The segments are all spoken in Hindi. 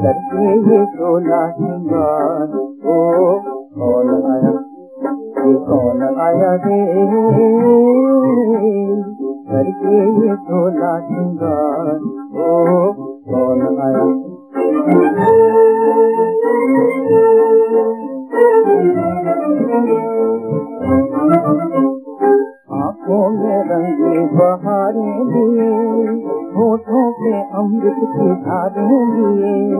करके ये सोना सिंगार ओ, कौन आया? ये कौन आया दे करके ये सोना सिंगार ओ, कौन आया? आँखों में रंगे बहारें लिए, होठों पे अमृत के धारे लिए।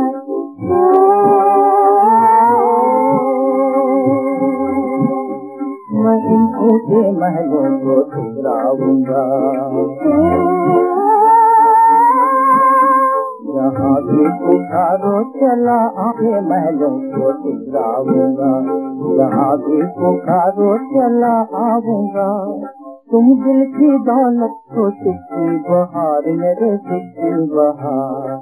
महूगा यां सुठा चला आम दिलि की दौलत को सिक्की बहार मेरे सिक्की बहार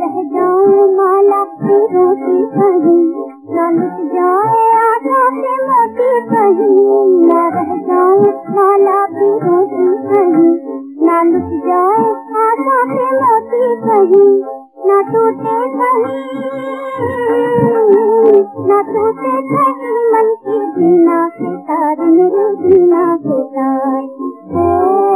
रह जाऊँ माला तेरों की कहीं। ना लुट जाए आधा से मोती कहीं। ना रह जाऊँ माला तेरों की कहीं। ना लुट जाए आधा से मोती कहीं। ना टूटे कहीं। ना टूटे कहीं मन की बिना के तार मेरे बिना के तार।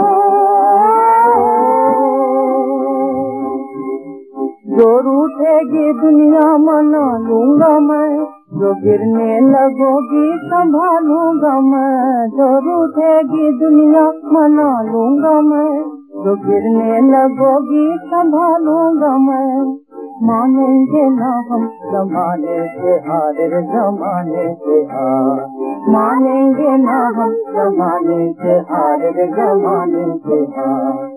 जो रूठेगी दुनिया मना लूँगा मैं। जो गिरने लगोगी संभालूँगा मैं। जो रूठेगी दुनिया मना लूँगा मैं। जो गिरने लगोगी संभालूँगा मैं। मानेंगे ना हम जमाने से हार, जमाने से हार। मानेंगे ना हम जमाने से हार, जमाने से हार।